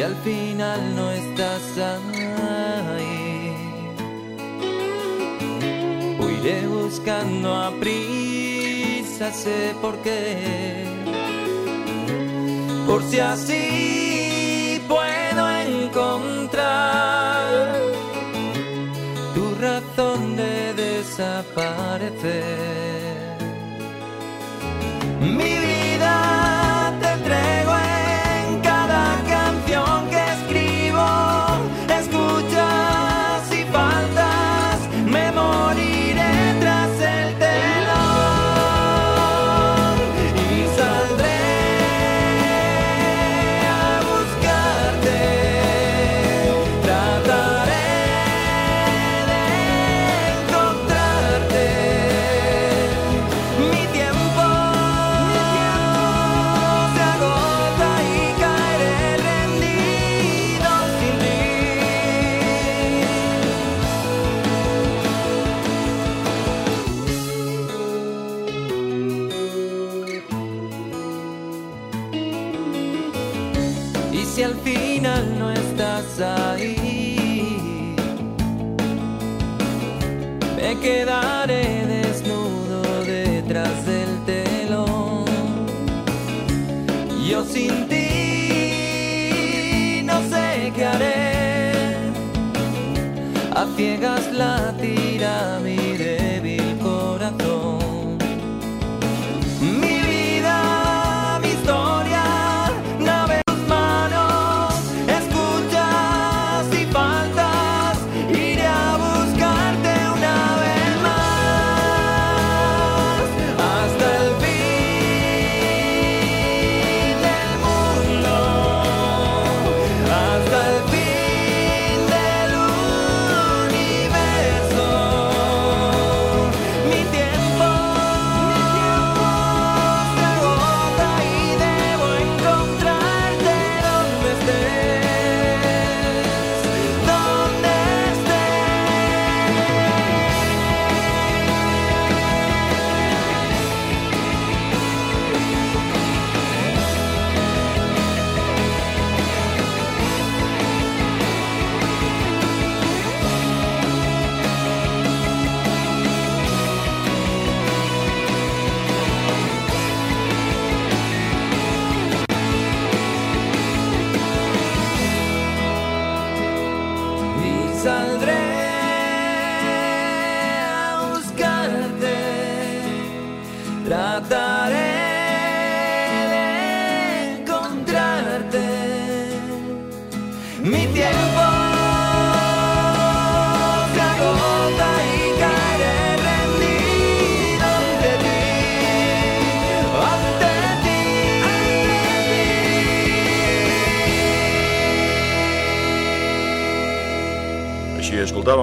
si al final no estás ahí. Huiré buscando a prisa, sé por qué. Por si así puedo encontrar tu razón de desaparecer.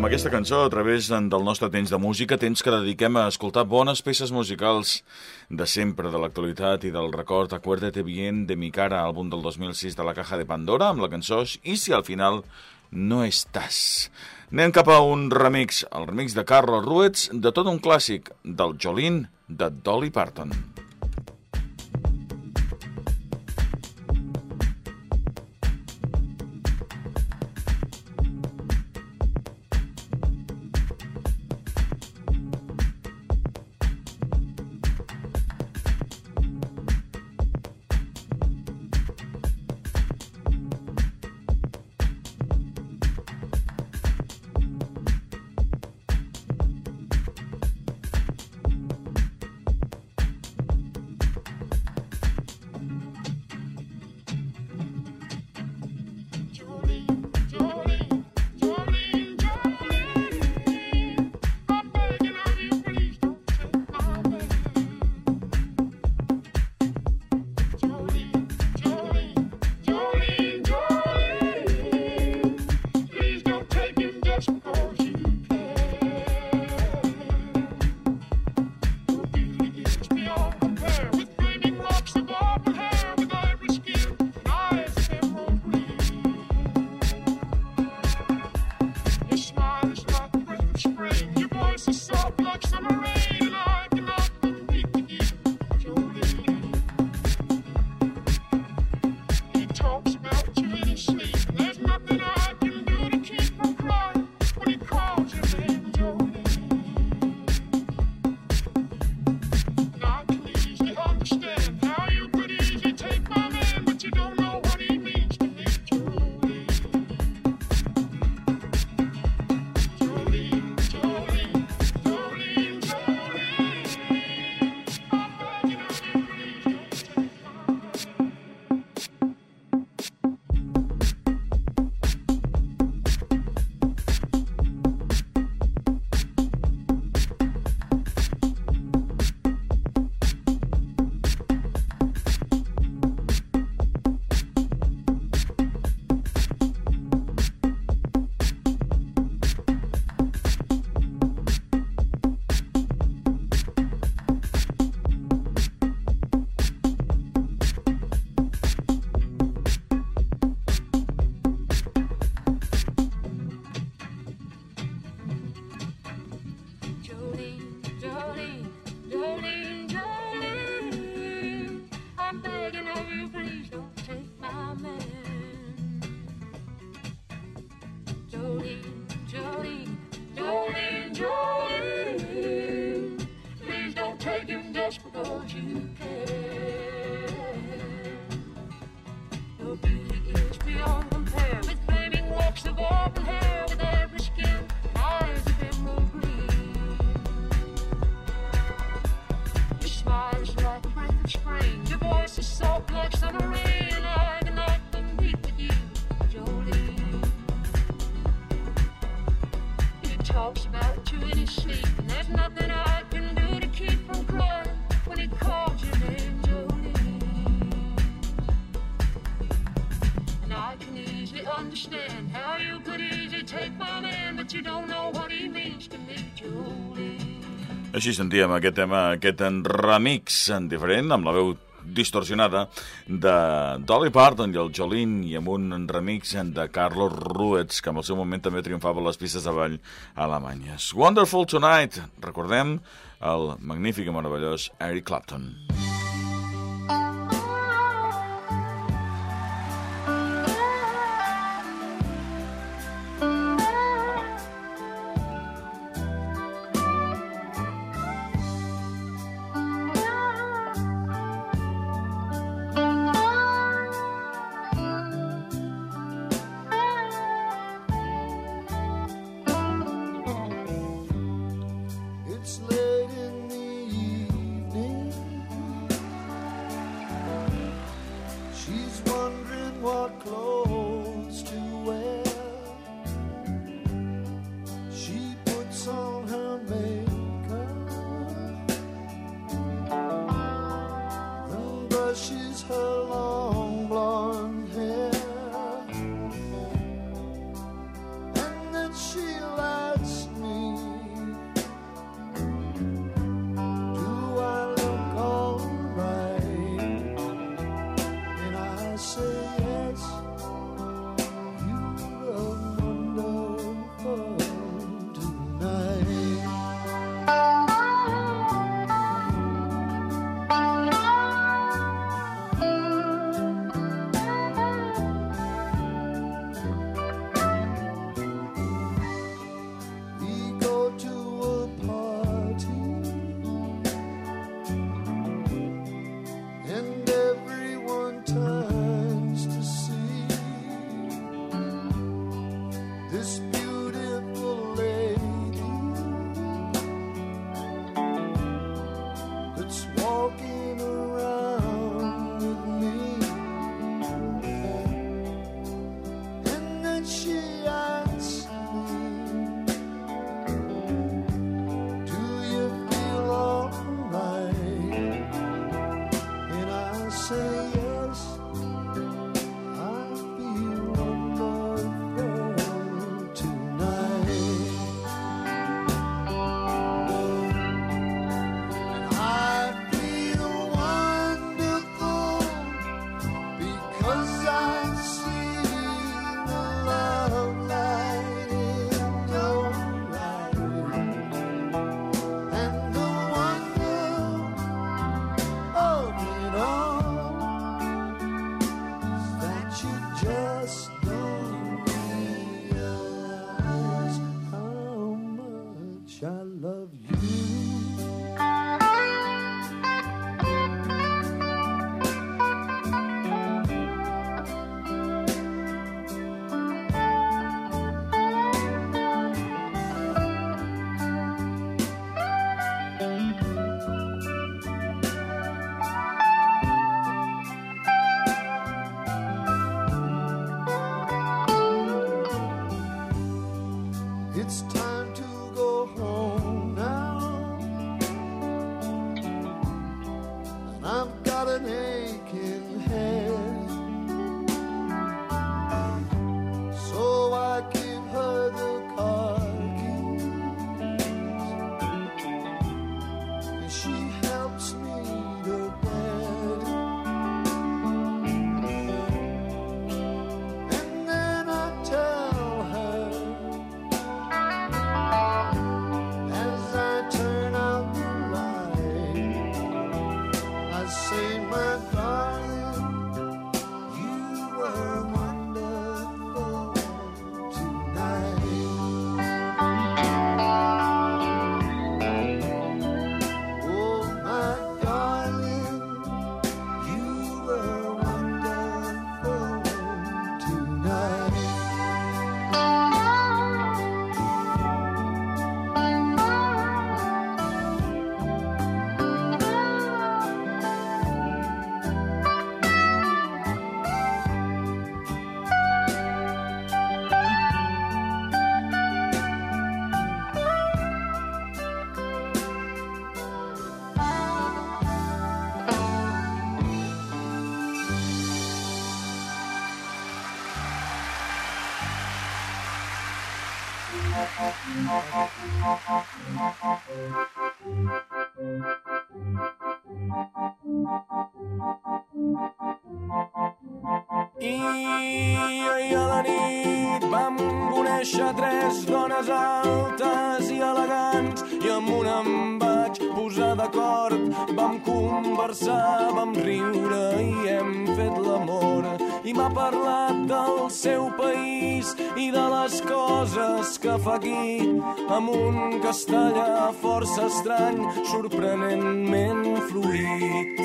Escoltàvem aquesta cançó a través del nostre temps de música, temps que dediquem a escoltar bones peces musicals de sempre, de l'actualitat i del record. Acuérdate bien de mi cara, àlbum del 2006 de la Caja de Pandora, amb la cançó I si al final no estàs. Anem cap a un remix, el remix de Carlos Ruetz, de tot un clàssic, del Jolín, de Dolly Parton. taken just because you care. Your beauty is beyond compare with flaming rocks of all. Així sentíem aquest tema, aquest remix en diferent, amb la veu distorsionada de Dolly Parton i el Jolene i amb un remix de Carlos Ruetz que en el seu moment també triomfava les pistes de ball alemanyes. Wonderful Tonight, recordem el magnífic i meravellós Eric Clapton. that she left. my I ahir a la nit vam conèixer tres dones altes i elegants i amb una em vaig posar d'acord. Vam conversar, vam riure i hem fet l'amor. I m'ha parlat del seu país i de les coses que fa aquí amb un castellà força estrany, sorprenentment fluid.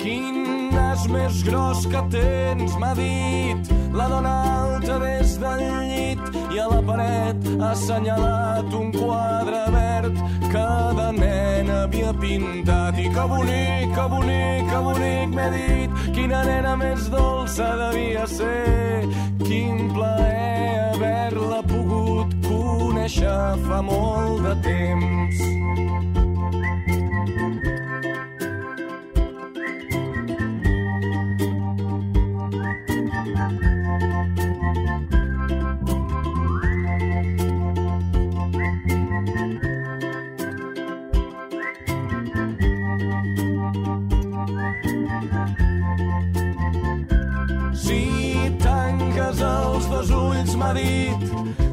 Quin nas més gros que tens, m'ha dit la dona alta des del llit i a la paret ha assenyalat un quadre verd que de nena pintat i que bonic, que bonic, que bonic m'he dit. Quina nena més dolça devia ser. Quin plaer haver-la pogut conèixer fa molt de temps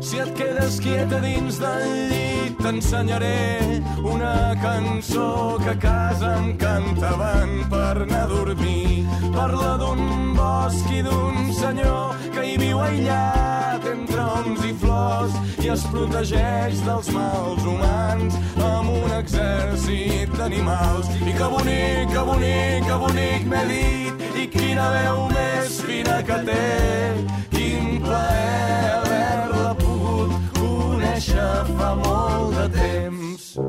si et quedes quieta dins del llit, t'ensenyaré una cançó que a casa em cantaven per anar a dormir. Parla d'un bosc i d'un senyor que hi viu aïllat entre oms i flors i es protegeix dels mals humans amb un exèrcit d'animals. I que bonic, que bonic, que bonic m'he dit i quina veu més fina que té. Quin plaer conèixer fa molt de temps.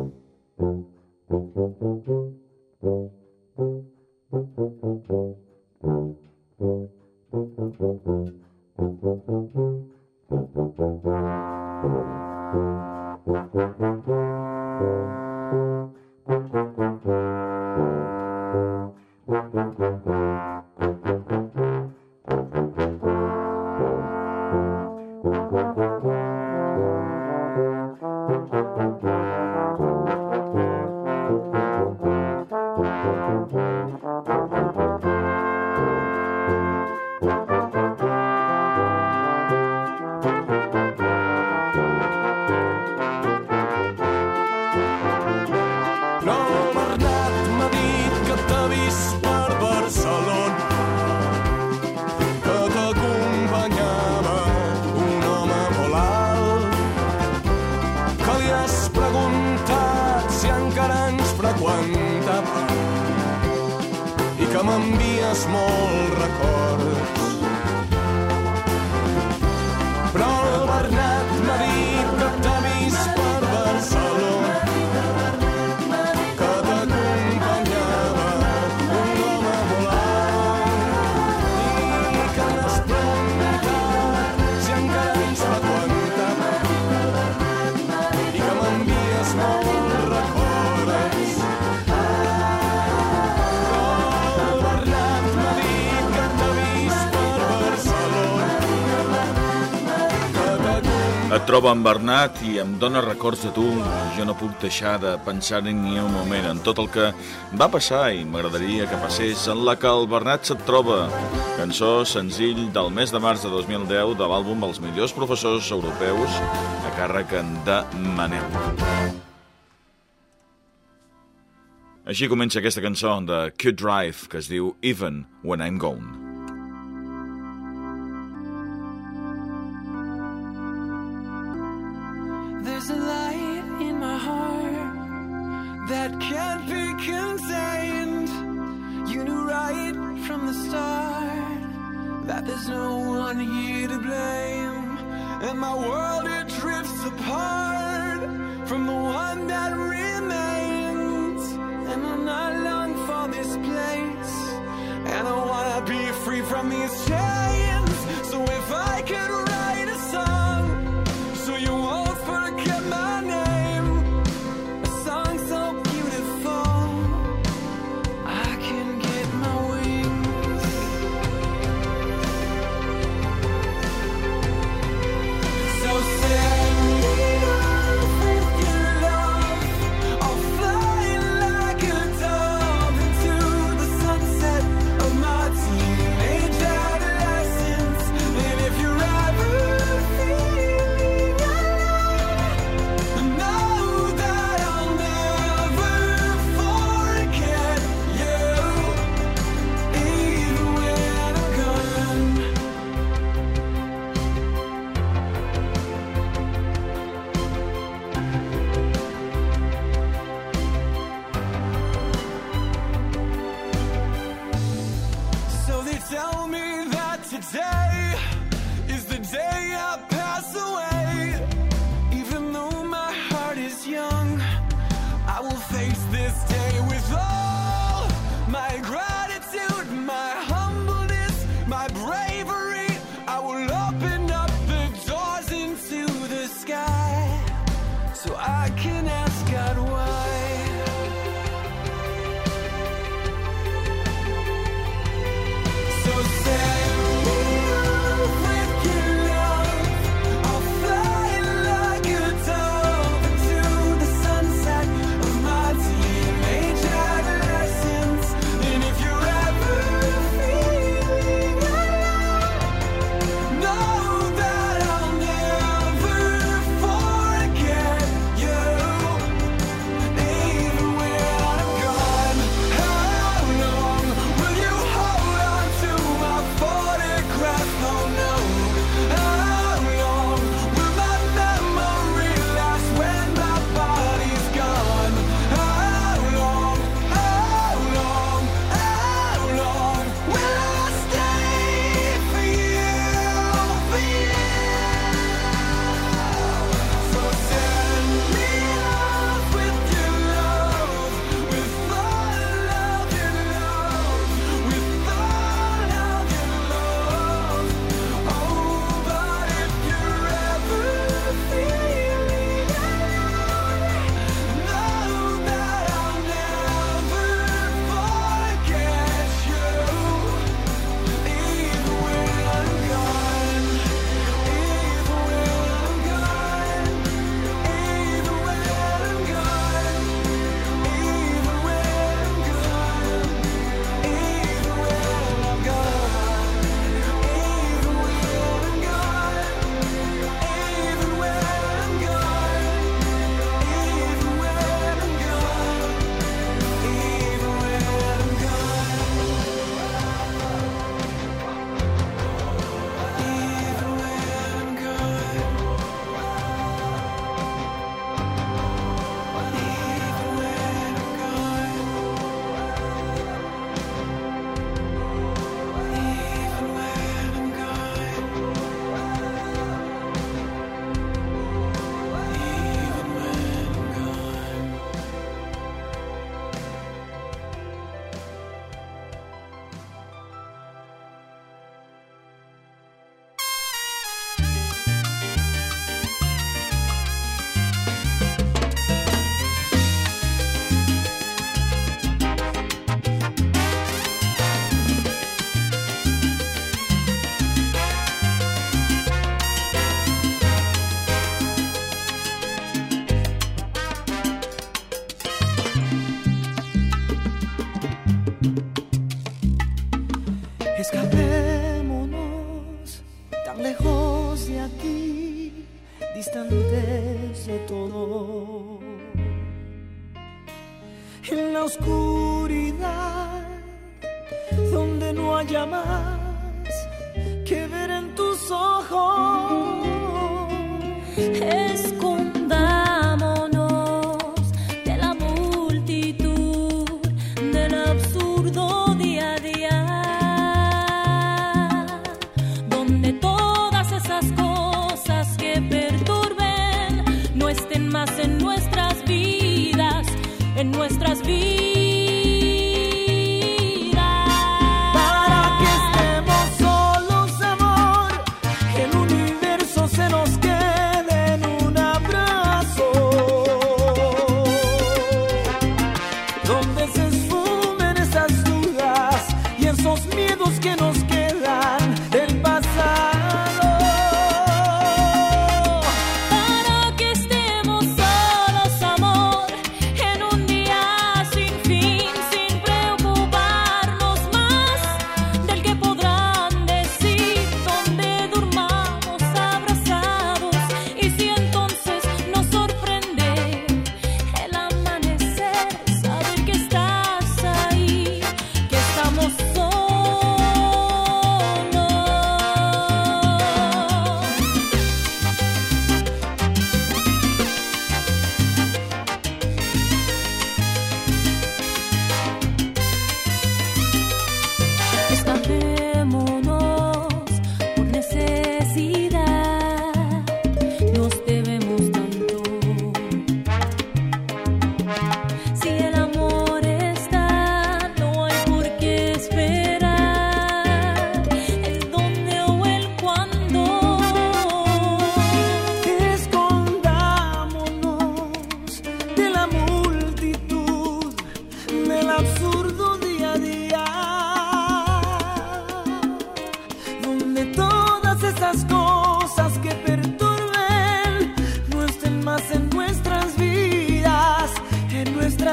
Però small Et troba en Bernat i em dóna records de tu. Jo no puc deixar de pensar ni un moment en tot el que va passar i m'agradaria que passés en la que el Bernat se't troba. Cançó senzill del mes de març de 2010 de l'àlbum Els millors professors europeus a càrrec de Manel. Així comença aquesta cançó de Cute Drive que es diu Even When I'm Gone. From the start that there's no one here to blame. And my world, it drifts apart from the one that remains. And I not long for this place. And I wanna be free from these chains. So if I today is the day be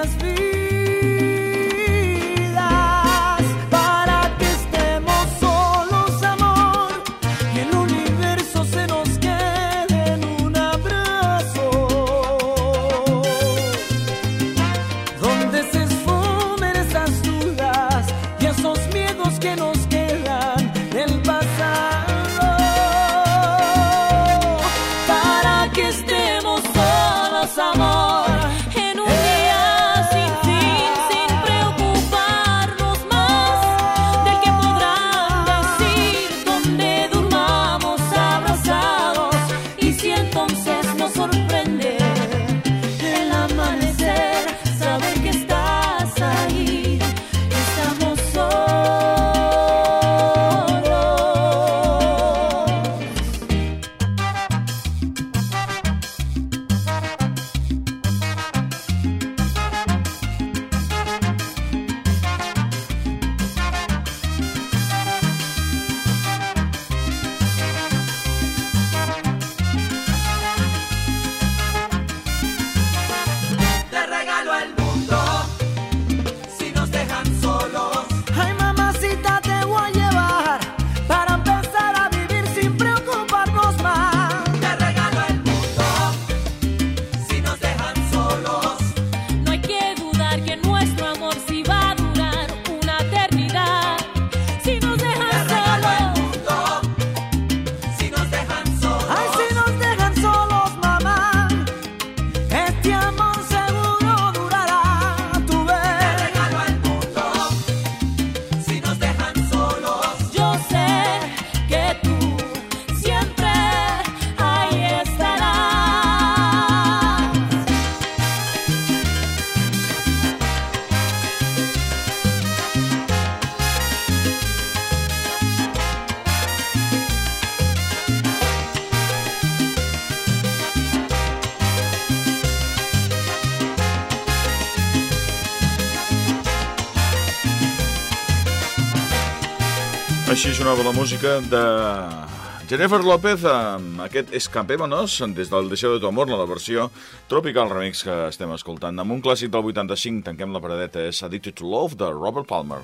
must be. així sonava la música de Jennifer López amb aquest Escapémonos des del Deixeu de tu amor, la versió Tropical Remix que estem escoltant. Amb un clàssic del 85 tanquem la paradeta, és Addicted to Love de Robert Palmer.